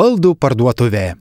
baldų parduotuvė.